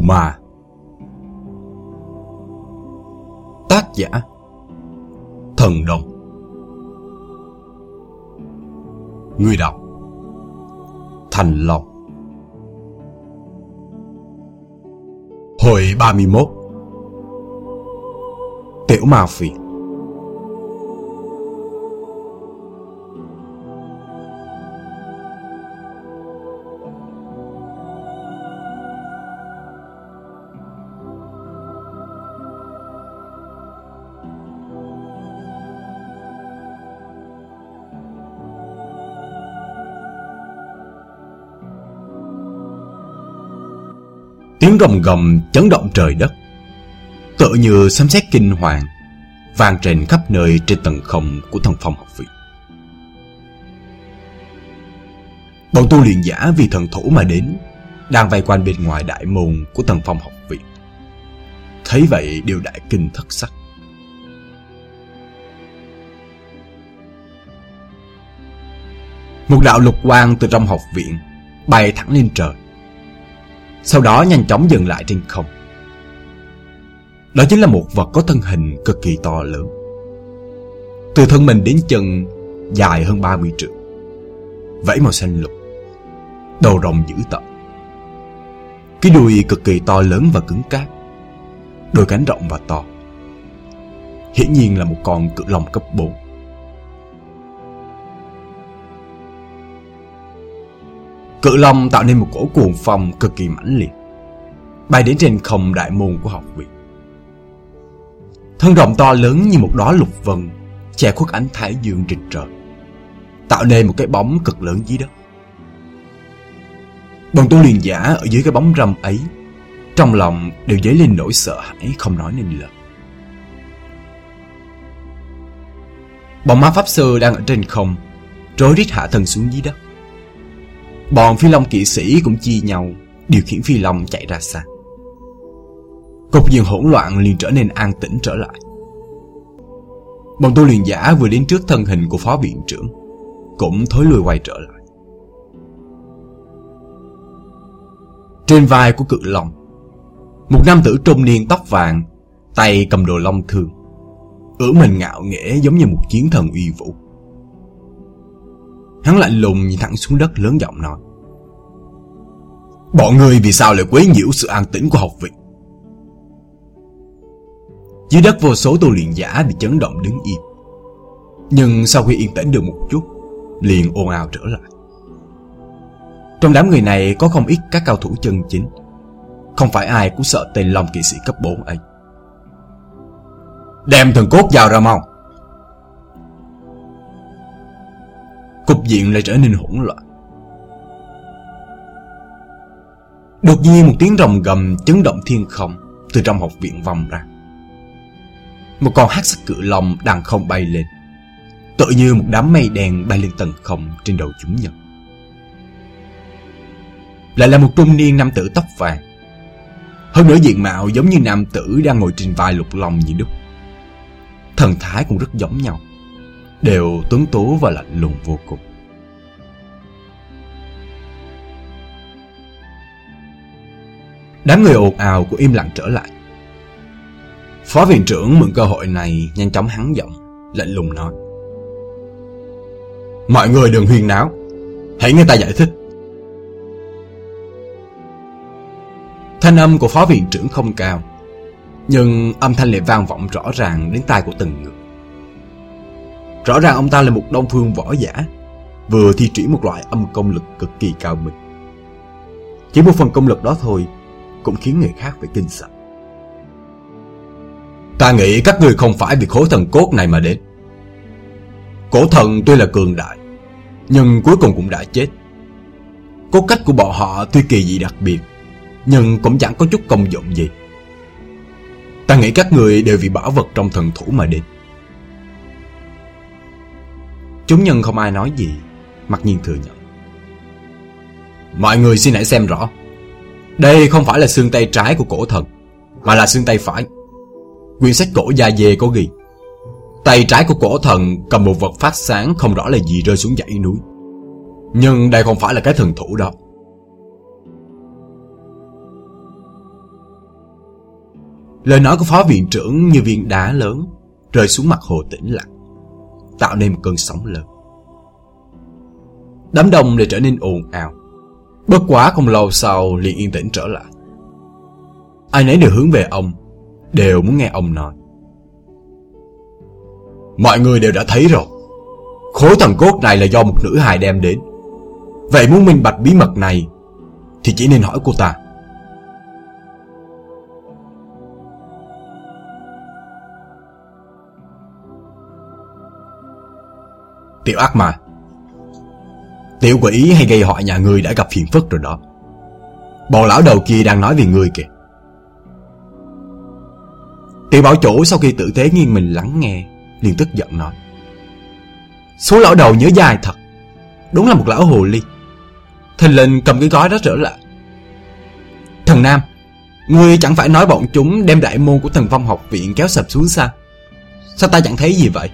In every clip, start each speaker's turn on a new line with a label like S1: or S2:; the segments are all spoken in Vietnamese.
S1: Yêu ma Tác giả, Thần Đồng. Người đọc, Thành Long. Hồi 31 Tiểu Ma Phiền Tiếng rồng gầm chấn động trời đất. Tựa như sấm sét kinh hoàng Vang trên khắp nơi trên tầng không của thần phòng học viện. Bọn tu luyện giả vì thần thủ mà đến, Đang vây quanh bên ngoài đại môn của thần phòng học viện. Thấy vậy, đều đại kinh thất sắc. Một đạo lục quang từ trong học viện Bay thẳng lên trời sau đó nhanh chóng dừng lại trên không. Đó chính là một vật có thân hình cực kỳ to lớn. Từ thân mình đến chân dài hơn 30 trượng. Vẫy màu xanh lục. Đầu rồng dữ tợn. Cái đuôi cực kỳ to lớn và cứng cáp. Đôi cánh rộng và to. Hiển nhiên là một con cự long cấp 4. Cự long tạo nên một cổ cuồng phong cực kỳ mãnh liệt, Bay đến trên không đại môn của học viện. Thân rồng to lớn như một đóa lục vân, Che khuất ánh thái dương trên trời, Tạo nên một cái bóng cực lớn dưới đất. Bọn tu liền giả ở dưới cái bóng râm ấy, Trong lòng đều dấy lên nỗi sợ hãi không nói nên lời. Bọn ma pháp sư đang ở trên không, Rối rít hạ thân xuống dưới đất. Bọn phi long kỵ sĩ cũng chia nhau, Điều khiển phi long chạy ra xa. Cục diện hỗn loạn liền trở nên an tĩnh trở lại. Bọn tôi liền giả vừa đến trước thân hình của phó viện trưởng, Cũng thối lui quay trở lại. Trên vai của cự long, Một nam tử trung niên tóc vàng, Tay cầm đồ long thương. Ửa mình ngạo nghễ giống như một chiến thần uy vũ. Hắn lạnh lùng nhìn thẳng xuống đất lớn giọng nói. Bọn người vì sao lại quấy nhiễu sự an tĩnh của học viện? Dưới đất vô số tu luyện giả bị chấn động đứng im. Nhưng sau khi yên tĩnh được một chút, Liền ồn ào trở lại. Trong đám người này có không ít các cao thủ chân chính. Không phải ai cũng sợ tên lòng kỵ sĩ cấp 4 ấy. Đem thần cốt vào ra mau. Cục diện lại trở nên hỗn loạn. Đột nhiên một tiếng rồng gầm chấn động thiên không Từ trong học viện vòng ra. Một con hắc sắc cự long đang không bay lên Tự như một đám mây đen bay lên tầng không trên đầu chúng nhân. Lại là một trung niên nam tử tóc vàng, Hơn nữa diện mạo giống như nam tử đang ngồi trên vai lục long như đúc. Thần thái cũng rất giống nhau. Đều tuấn tú và lạnh lùng vô cùng. Đám người ồn ào cũng im lặng trở lại. Phó viện trưởng mượn cơ hội này nhanh chóng hắn giọng, Lạnh lùng nói. Mọi người đừng huyên náo, Hãy nghe ta giải thích. Thanh âm của phó viện trưởng không cao, Nhưng âm thanh lại vang vọng rõ ràng đến tai của từng người. Rõ ràng ông ta là một đông phương võ giả, Vừa thi triển một loại âm công lực cực kỳ cao minh. Chỉ một phần công lực đó thôi Cũng khiến người khác phải kinh sợ. Ta nghĩ các người không phải vì khối thần cốt này mà đến. Cổ thần tuy là cường đại, Nhưng cuối cùng cũng đã chết. Cốt cách của bọn họ tuy kỳ dị đặc biệt, Nhưng cũng chẳng có chút công dụng gì. Ta nghĩ các người đều vì bảo vật trong thần thủ mà đến. Chúng nhân không ai nói gì Mặc nhiên thừa nhận. Mọi người xin hãy xem rõ Đây không phải là xương tay trái của cổ thần Mà là xương tay phải. Quyển sách cổ da dê có ghi Tay trái của cổ thần cầm một vật phát sáng Không rõ là gì rơi xuống dãy núi. Nhưng đây không phải là cái thần thủ đó Lời nói của phó viện trưởng như viên đá lớn rơi xuống mặt hồ tĩnh lặng, tạo nên một cơn sóng lớn. Đám đông lại trở nên ồn ào. Bất quá không lâu sau liền yên tĩnh trở lại. Ai nấy đều hướng về ông, đều muốn nghe ông nói. Mọi người đều đã thấy rồi. Khối thần cốt này là do một nữ hài đem đến. Vậy muốn minh bạch bí mật này thì chỉ nên hỏi cô ta. Tiểu ác mà Tiểu quỷ hay gây họa nhà ngươi đã gặp phiền phức rồi đó. Bộ lão đầu kia đang nói về ngươi kìa. Tiểu bảo chủ sau khi tử tế nghiêng mình lắng nghe, liền tức giận nói. Số lão đầu nhớ dài thật. Đúng là một lão hồ ly. Thình lình cầm cái gói đó trở lại. Thần Nam, Ngươi chẳng phải nói bọn chúng đem đại môn của thần phong học viện kéo sập xuống sao? Sao ta chẳng thấy gì vậy?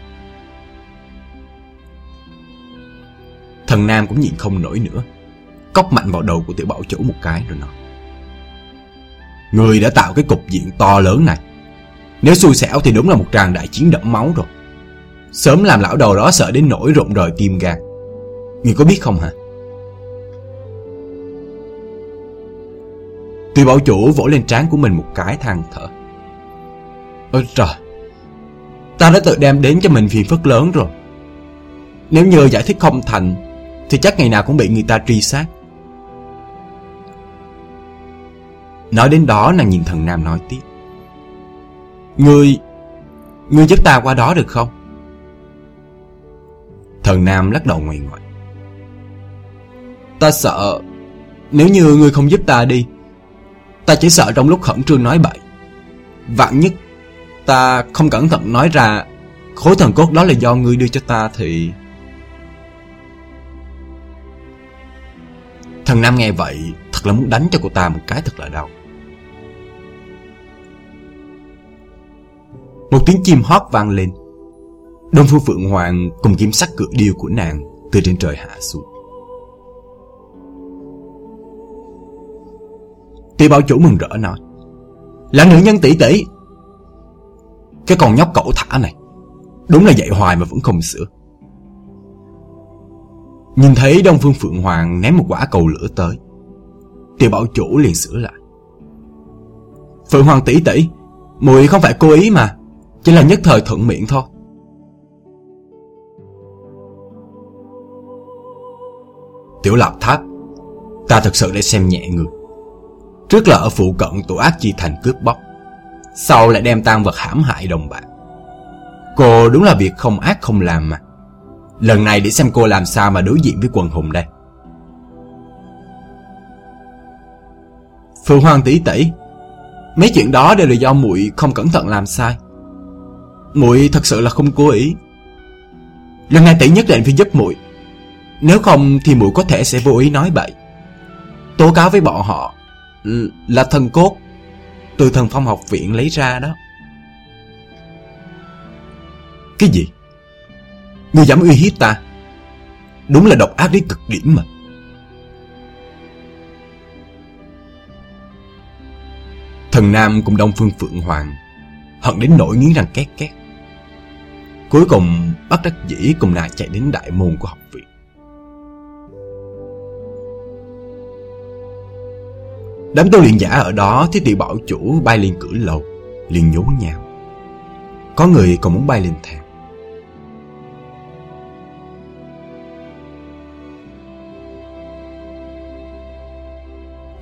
S1: Thần Nam cũng nhịn không nổi nữa. Cốc mạnh vào đầu của tiểu bảo chủ một cái rồi nói. Người đã tạo cái cục diện to lớn này. Nếu xui xẻo thì đúng là một tràng đại chiến đẫm máu rồi. Sớm làm lão đầu đó sợ đến nỗi rộn rời tim gan. Người có biết không hả? Tiểu bảo chủ vỗ lên trán của mình một cái than thở. Ôi trời, Ta đã tự đem đến cho mình phiền phức lớn rồi. Nếu như giải thích không thành thì chắc ngày nào cũng bị người ta truy sát. Nói đến đó, nàng nhìn thần Nam nói tiếp. Ngươi Ngươi giúp ta qua đó được không? Thần Nam lắc đầu ngoài ngoại. Ta sợ, Nếu như ngươi không giúp ta đi, Ta chỉ sợ trong lúc khẩn trương nói bậy. Vạn nhất Ta không cẩn thận nói ra Khối thần cốt đó là do ngươi đưa cho ta thì thằng Nam nghe vậy, Thật là muốn đánh cho cô ta một cái thật là đau. Một tiếng chim hót vang lên. Đông Phương Phượng Hoàng cùng kiếm sắc cự điêu của nàng Từ trên trời hạ xuống. Tiêu bảo chủ mừng rỡ nói, Là nữ nhân tỷ tỷ. Cái con nhóc cẩu thả này, Đúng là dạy hoài mà vẫn không sửa. Nhìn thấy Đông Phương Phượng Hoàng ném một quả cầu lửa tới Tiểu bảo chủ liền sửa lại. Phượng Hoàng tỷ tỷ Mùi không phải cố ý mà, Chỉ là nhất thời thuận miệng thôi. Tiểu Lạp Tháp, Ta thật sự đã xem nhẹ người. Trước là ở phụ cận tổ ác chi thành cướp bóc, Sau lại đem tan vật hãm hại đồng bạn. Cô đúng là việc không ác không làm mà. Lần này để xem cô làm sao mà đối diện với quần hùng đây. Phượng Hoàng tỷ tỷ Mấy chuyện đó đều là do muội không cẩn thận làm sai. Muội thật sự là không cố ý. Lần này tỷ nhất định phải giúp muội. Nếu không thì muội có thể sẽ vô ý nói bậy. Tố cáo với bọn họ Là thần cốt Từ thần phong học viện lấy ra đó. Cái gì? Ngươi dám uy hiếp ta? Đúng là độc ác đến cực điểm mà. Thần Nam cùng Đông Phương Phượng Hoàng, Hận đến nỗi nghiến răng két két. Cuối cùng bắt đắc dĩ cùng nàng chạy đến đại môn của học viện. Đám tu luyện giả ở đó thấy tiểu bảo chủ bay lên cửa lầu, liền nhố nhau Có người còn muốn bay lên thèm.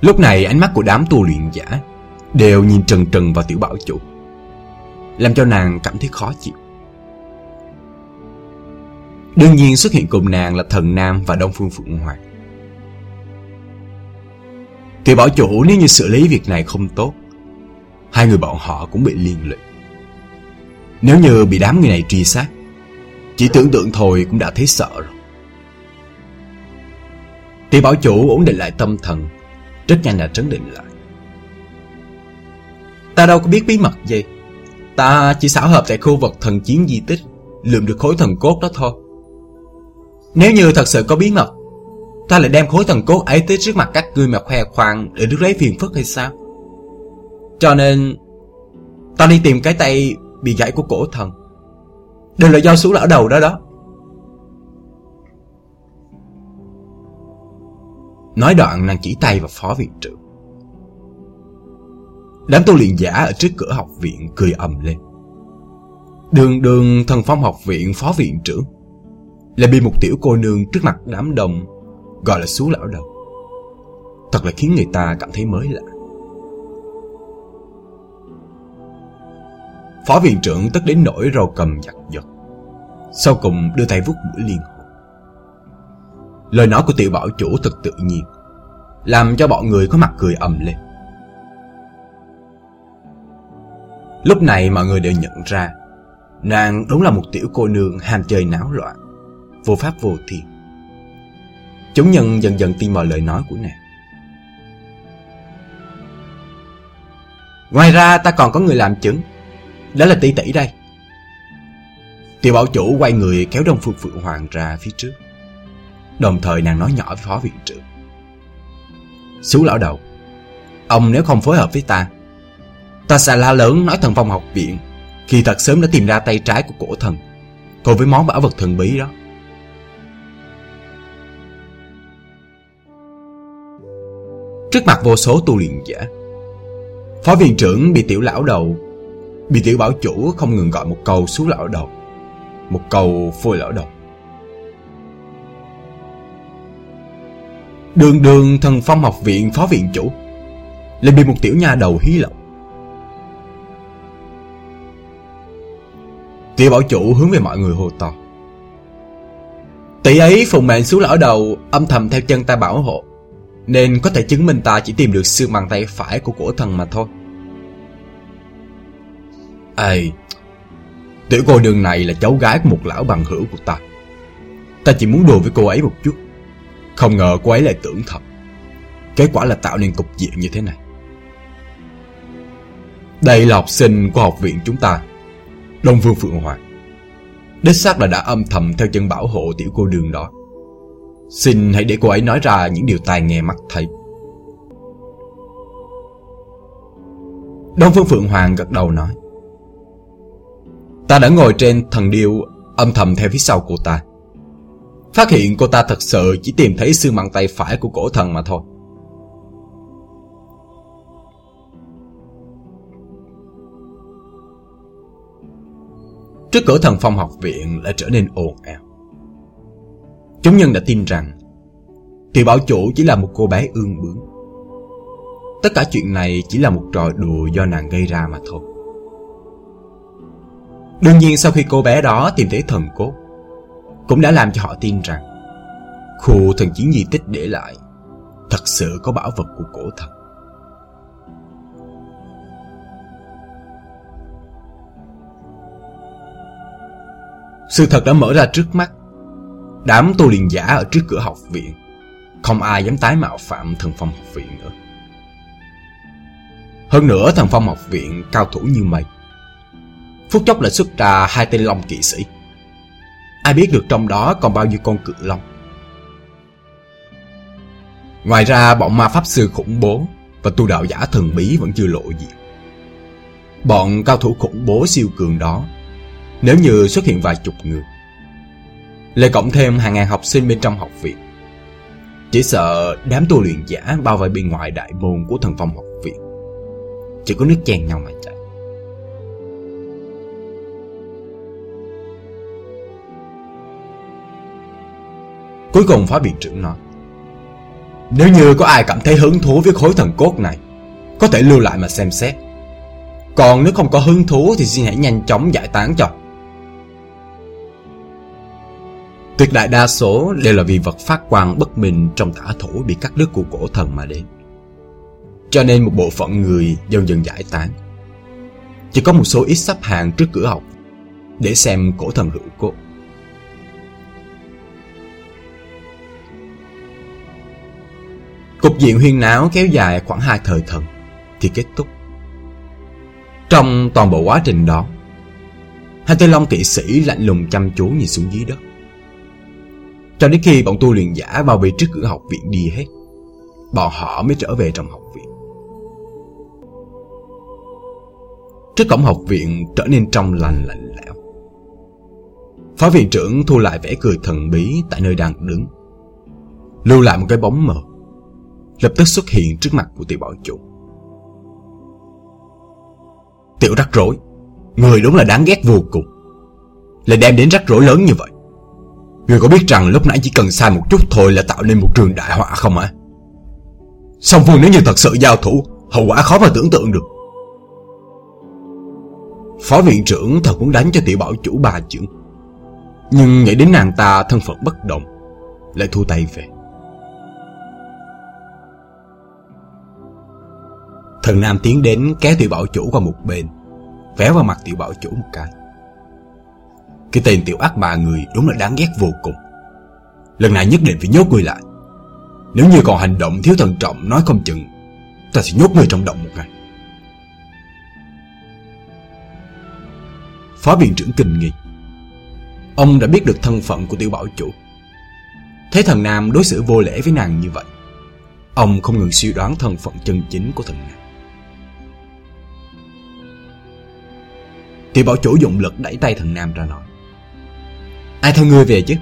S1: Lúc này ánh mắt của đám tu luyện giả đều nhìn trần trần vào tiểu bảo chủ, Làm cho nàng cảm thấy khó chịu. Đương nhiên xuất hiện cùng nàng là thần Nam và Đông Phương Phượng Hoàng. Tiểu bảo chủ nếu như xử lý việc này không tốt, Hai người bọn họ cũng bị liên lụy. Nếu như bị đám người này truy sát, Chỉ tưởng tượng thôi cũng đã thấy sợ rồi. Tiểu bảo chủ ổn định lại tâm thần rất nhanh đã trấn định lại. Ta đâu có biết bí mật gì. Ta chỉ xảo hợp tại khu vực thần chiến di tích, Lượm được khối thần cốt đó thôi. Nếu như thật sự có bí mật, Ta lại đem khối thần cốt ấy tới trước mặt các ngươi mà khoe khoang Để được lấy phiền phức hay sao? Cho nên, Ta đi tìm cái tay bị gãy của cổ thần. Đều là do xuống lão đầu đó đó. Nói đoạn nàng chỉ tay vào phó viện trưởng. Đám tu luyện giả ở trước cửa học viện cười ầm lên. Đường đường thần phong học viện phó viện trưởng Lại bị một tiểu cô nương trước mặt đám đông Gọi là xuống lão đầu. Thật là khiến người ta cảm thấy mới lạ. Phó viện trưởng tất đến nỗi râu cầm giặt giật, Sau cùng đưa tay vuốt mũi liên Lời nói của tiểu bảo chủ thật tự nhiên, Làm cho bọn người có mặt cười ầm lên. Lúc này mọi người đều nhận ra, Nàng đúng là một tiểu cô nương ham chơi náo loạn, Vô pháp vô thiên. Chúng nhân dần dần tin vào lời nói của nàng. Ngoài ra ta còn có người làm chứng, Đó là tỷ tỷ đây. Tiểu bảo chủ quay người kéo Đông Phương Phượng Hoàng ra phía trước. Đồng thời nàng nói nhỏ với phó viện trưởng. Xú lão đầu, Ông nếu không phối hợp với ta Ta sẽ la lớn nói thần phong học viện, Khi thật sớm đã tìm ra tay trái của cổ thần, Cùng với món bảo vật thần bí đó. Trước mặt vô số tu luyện giả, Phó viện trưởng bị tiểu lão đầu, Bị tiểu bảo chủ không ngừng gọi một câu xuống lão đầu, Một câu phôi lão đầu. Đường đường thần phong học viện phó viện chủ. Lại bị một tiểu nha đầu hí lộng Tiểu bảo chủ hướng về mọi người hồ to. Tỷ ấy phùng mệnh xuống lão đầu, Âm thầm theo chân ta bảo hộ. Nên có thể chứng minh ta chỉ tìm được xương bàn tay phải của cổ thần mà thôi. Ê, Tiểu cô đường này là cháu gái của một lão bằng hữu của ta. Ta chỉ muốn đùa với cô ấy một chút. Không ngờ cô ấy lại tưởng thật. Kết quả là tạo nên cục diện như thế này. Đây là học sinh của học viện chúng ta, Đông Vương Phượng Hoàng. Đích xác là đã âm thầm theo chân bảo hộ tiểu cô đường đó. Xin hãy để cô ấy nói ra những điều tai nghe mắt thấy. Đông Phương Phượng Hoàng gật đầu nói, Ta đã ngồi trên thần điêu âm thầm theo phía sau cô ta. Phát hiện cô ta thật sự chỉ tìm thấy xương bàn tay phải của cổ thần mà thôi. Trước cửa thần phong học viện lại trở nên ồn ào. Chúng nhân đã tin rằng, Tiểu bảo chủ chỉ là một cô bé ương bướng. Tất cả chuyện này chỉ là một trò đùa do nàng gây ra mà thôi. Đương nhiên sau khi cô bé đó tìm thấy thần cốt cũng đã làm cho họ tin rằng, Khu thần chiến di tích để lại Thật sự có bảo vật của cổ thần. Sự thật đã mở ra trước mắt. Đám tu liền giả ở trước cửa học viện, Không ai dám tái mạo phạm thần phong học viện nữa. Hơn nữa, thần phong học viện cao thủ như mày Phút chốc lại xuất ra hai tên long kỵ sĩ. Ai biết được trong đó còn bao nhiêu con cự long. Ngoài ra, bọn ma pháp sư khủng bố Và tu đạo giả thần bí vẫn chưa lộ diện. Bọn cao thủ khủng bố siêu cường đó, Nếu như xuất hiện vài chục người, Lại cộng thêm hàng ngàn học sinh bên trong học viện, Chỉ sợ đám tu luyện giả bao vây bên ngoài đại môn của thần phong học viện, Chỉ có nước chen nhau mà chạy. Cuối cùng phó viện trưởng nói, Nếu như có ai cảm thấy hứng thú với khối thần cốt này, Có thể lưu lại mà xem xét Còn nếu không có hứng thú Thì xin hãy nhanh chóng giải tán cho Tuyệt đại đa số đều là vì vật phát quang bất minh trong tả thủ bị cắt đứt của cổ thần mà đến. Cho nên một bộ phận người dần dần giải tán. Chỉ có một số ít sắp hàng trước cửa học để xem cổ thần hữu cốt. Cục diện huyên náo kéo dài khoảng hai thời thần thì kết thúc. Trong toàn bộ quá trình đó, hai tên long kỵ sĩ lạnh lùng chăm chú nhìn xuống dưới đất. Cho đến khi bọn tu luyện giả bao vây trước cửa học viện đi hết, bọn họ mới trở về trong học viện. Trước cổng học viện trở nên trong lành lạnh lẽo Phó viện trưởng thu lại vẻ cười thần bí tại nơi đang đứng Lưu lại một cái bóng mờ Lập tức xuất hiện trước mặt của tiểu bảo chủ Tiểu rắc rối, Người đúng là đáng ghét vô cùng, Lại đem đến rắc rối lớn như vậy Người có biết rằng lúc nãy chỉ cần sai một chút thôi là tạo nên một trường đại họa không ạ? À? Song phương nếu như thật sự giao thủ, Hậu quả khó mà tưởng tượng được Phó viện trưởng thật muốn đánh cho tiểu bảo chủ bà chưởng Nhưng nghĩ đến nàng ta thân phận bất động Lại thu tay về Thần Nam tiến đến kéo tiểu bảo chủ qua một bên Véo vào mặt tiểu bảo chủ một cái. Cái tên tiểu ác bà người đúng là đáng ghét vô cùng. Lần này nhất định phải nhốt người lại. Nếu như còn hành động thiếu thận trọng, nói không chừng, Ta sẽ nhốt người trong động một ngày. Phó viện trưởng kinh nghi. Ông đã biết được thân phận của tiểu bảo chủ. Thấy thần Nam đối xử vô lễ với nàng như vậy. Ông không ngừng suy đoán thân phận chân chính của thần Nam. Tiểu bảo chủ dụng lực đẩy tay thần Nam ra nói. Ai theo ngươi về chứ?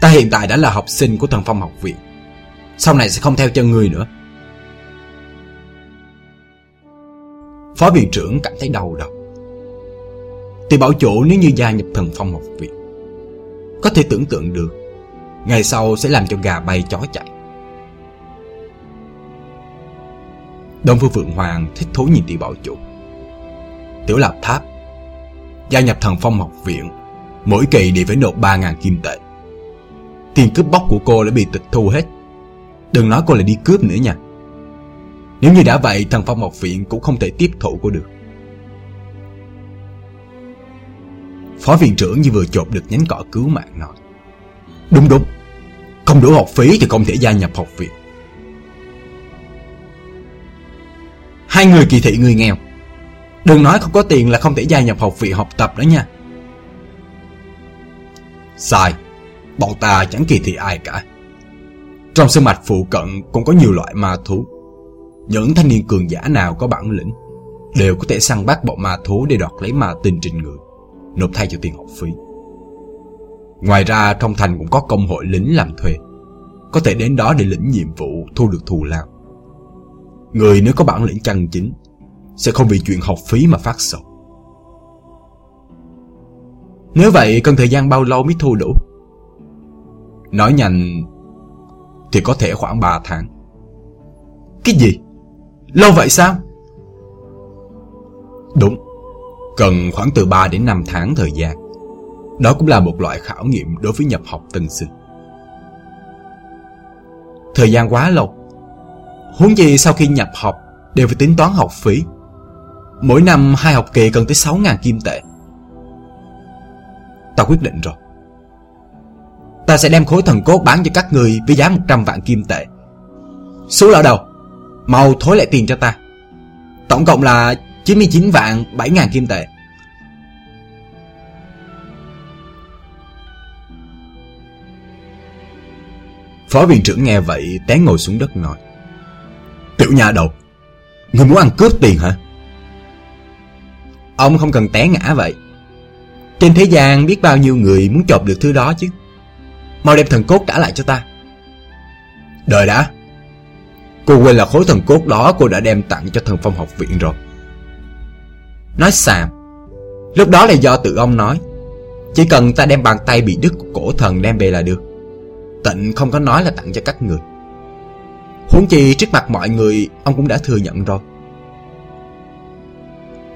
S1: Ta hiện tại đã là học sinh của thần phong học viện. Sau này sẽ không theo chân ngươi nữa. Phó viện trưởng cảm thấy đau đầu. Tiểu bảo chủ nếu như gia nhập thần phong học viện, Có thể tưởng tượng được, Ngày sau sẽ làm cho gà bay chó chạy. Đông Phương Phượng Hoàng thích thú nhìn tiểu bảo chủ. Tiểu Lạp Tháp Gia nhập thần phong học viện, Mỗi kỳ đều phải nộp 3.000 kim tệ. Tiền cướp bóc của cô đã bị tịch thu hết. Đừng nói cô là đi cướp nữa nha. Nếu như đã vậy, Thần phong học viện cũng không thể tiếp thụ cô được. Phó viện trưởng như vừa chộp được nhánh cỏ cứu mạng nói, Đúng đúng. Không đủ học phí thì không thể gia nhập học viện. Hai người kỳ thị người nghèo. Đừng nói không có tiền là không thể gia nhập học viện học tập đó nha. Sai, Bọn ta chẳng kỳ thị ai cả. Trong sơn mạch phụ cận cũng có nhiều loại ma thú. Những thanh niên cường giả nào có bản lĩnh Đều có thể săn bắt bọn ma thú để đoạt lấy ma tinh trên người, Nộp thay cho tiền học phí. Ngoài ra, trong thành cũng có công hội lính làm thuê, Có thể đến đó để lĩnh nhiệm vụ, thu được thù lao. Người nếu có bản lĩnh chân chính sẽ không vì chuyện học phí mà phát sầu. Nếu vậy, cần thời gian bao lâu mới thu đủ? Nói nhanh Thì có thể khoảng 3 tháng. Cái gì? Lâu vậy sao? Đúng, Cần khoảng từ 3 đến 5 tháng thời gian. Đó cũng là một loại khảo nghiệm đối với nhập học tân sinh. Thời gian quá lâu. Huống gì sau khi nhập học Đều phải tính toán học phí. Mỗi năm hai học kỳ cần tới 6.000 kim tệ. Ta quyết định rồi. Ta sẽ đem khối thần cốt bán cho các người Với giá 100 vạn kim tệ. Số lão đầu, Mau thối lại tiền cho ta. Tổng cộng là 99 vạn 7.000 kim tệ. Phó viện trưởng nghe vậy té ngồi xuống đất nói. Tiểu nhà đầu, Người muốn ăn cướp tiền hả? Ông không cần té ngã vậy. Trên thế gian biết bao nhiêu người muốn chộp được thứ đó chứ. Mau đem thần cốt trả lại cho ta. Đợi đã. Cô quên là khối thần cốt đó cô đã đem tặng cho thần phong học viện rồi. Nói xàm. Lúc đó là do tự ông nói. Chỉ cần ta đem bàn tay bị đứt của cổ thần đem về là được. Tịnh không có nói là tặng cho các người. Huống chi trước mặt mọi người, Ông cũng đã thừa nhận rồi.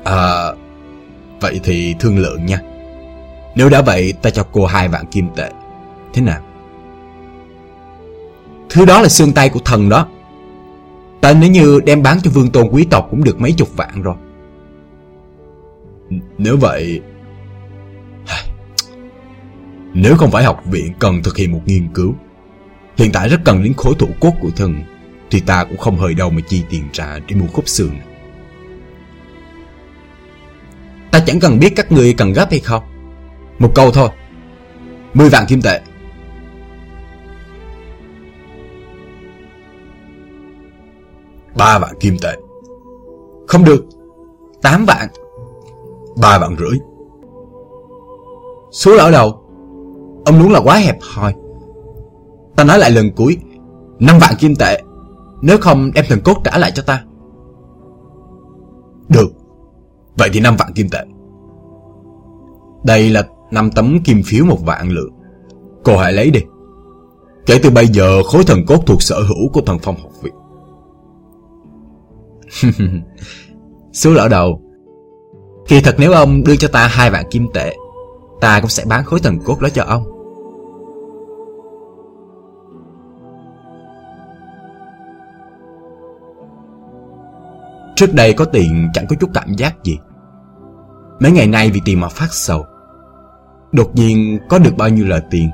S1: À Vậy thì thương lượng nha. Nếu đã vậy, ta cho cô hai vạn kim tệ. Thế nào? Thứ đó là xương tay của thần đó. Ta nếu như đem bán cho vương tôn quý tộc Cũng được mấy chục vạn rồi. Nếu vậy, Nếu không phải học viện cần thực hiện một nghiên cứu, Hiện tại rất cần đến khối thủ cốt của thần, Thì ta cũng không hời đâu mà chi tiền trả để mua khúc xương Ta chẳng cần biết các người cần gấp hay không Một câu thôi Mười vạn kim tệ Ba vạn kim tệ Không được Tám vạn Ba vạn rưỡi. Số lỡ đâu? Ông đúng là quá hẹp hòi. Ta nói lại lần cuối, năm vạn kim tệ. Nếu không đem thần cốt trả lại cho ta. Được. Vậy thì năm vạn kim tệ. Đây là năm tấm kim phiếu một vạn lượng. Cô hãy lấy đi. Kể từ bây giờ, khối thần cốt thuộc sở hữu của thần phong học viện. Số lỡ đầu, Kỳ thật nếu ông đưa cho ta hai vạn kim tệ, Ta cũng sẽ bán khối thần cốt đó cho ông Trước đây có tiền chẳng có chút cảm giác gì. Mấy ngày nay vì tiền mà phát sầu. Đột nhiên có được bao nhiêu là tiền,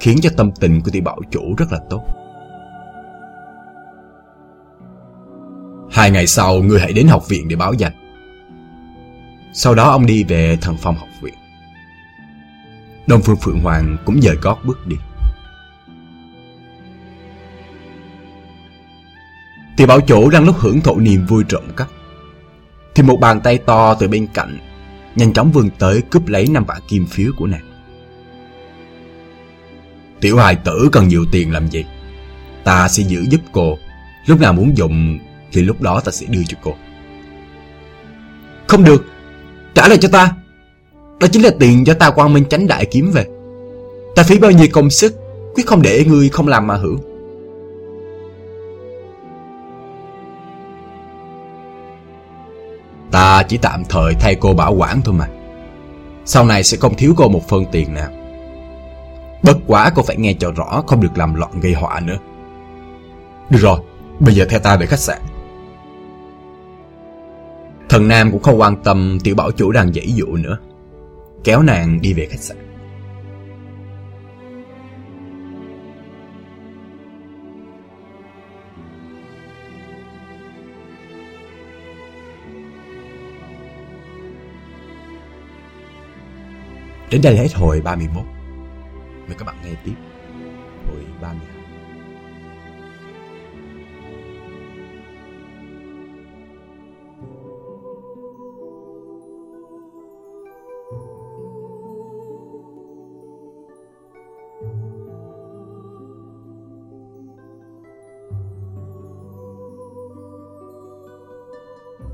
S1: Khiến cho tâm tình của tỷ bảo chủ rất là tốt. Hai ngày sau, người hãy đến học viện để báo danh. Sau đó ông đi về thần phòng học viện. Đông Phương Phượng Hoàng cũng dời gót bước đi. Thì bảo chủ đang lúc hưởng thụ niềm vui trộm cắp. Thì một bàn tay to từ bên cạnh, Nhanh chóng vươn tới cướp lấy năm vạn kim phiếu của nàng. Tiểu hài tử cần nhiều tiền làm gì? Ta sẽ giữ giúp cô. Lúc nào muốn dùng Thì lúc đó ta sẽ đưa cho cô. Không được. Trả lại cho ta. Đó chính là tiền do ta quang minh tránh đại kiếm về. Ta phí bao nhiêu công sức, Quyết không để ngươi không làm mà hưởng. Ta chỉ tạm thời thay cô bảo quản thôi mà. Sau này sẽ không thiếu cô một phân tiền nào. Bất quá cô phải nghe cho rõ, Không được làm loạn gây họa nữa. Được rồi, Bây giờ theo ta về khách sạn. Thần Nam cũng không quan tâm Tiểu bảo chủ đang dãy dụ nữa. Kéo nàng đi về khách sạn. Đến đây là hết hồi 31 Mời các bạn nghe tiếp. Hồi 32